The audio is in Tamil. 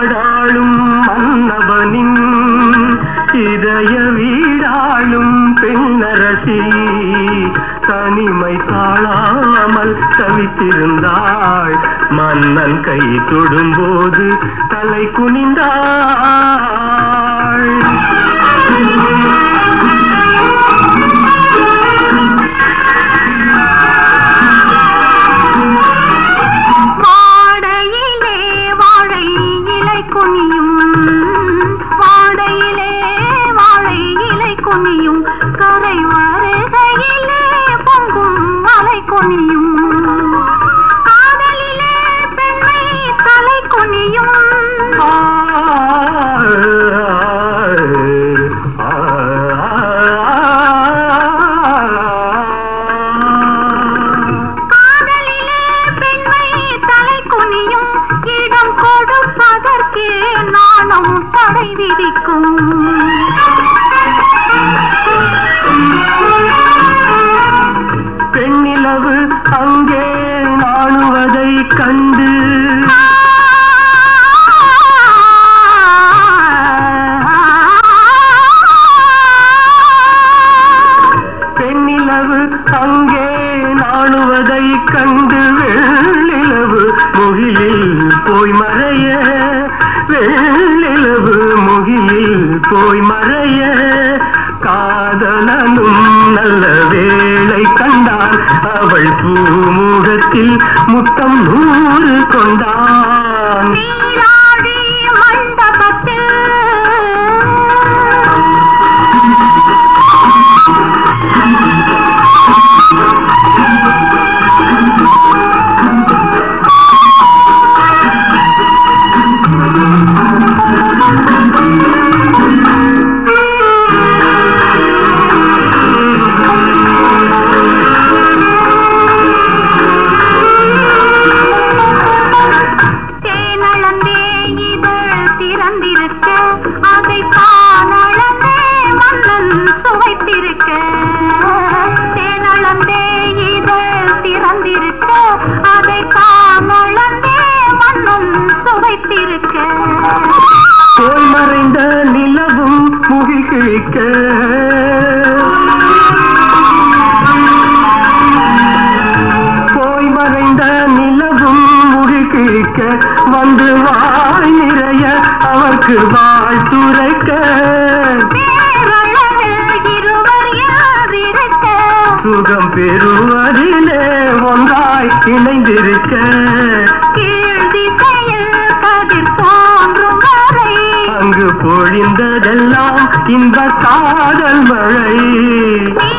நாடாளும் மன்னவனின் இதய வீடாளும் பெண்ணரசி. தனிமை தாழாமல் தவித்திருந்தாள். மன்னன் கை தொடும்போது தலை குனிந்தாள். வெள்ளிலவு முகிலில் போய் மறைய காதலனும் நல்ல வேளை கண்டான் அவள் பூமுகத்தில் முத்தம் நூறு கொண்டான். மறைந்த நிலவும் முகில் கிழிக்க போய் மறைந்த நிலவும் முகில் கிழிக்க வந்து வாய் நிறைய அவர்க்கு வாழ் துரைக்க. சுகம் பெறுவதிலே ஒன்றாய் இணைந்திருக்க. பொழிந்ததெல்லாம் இந்த காதல் மழை.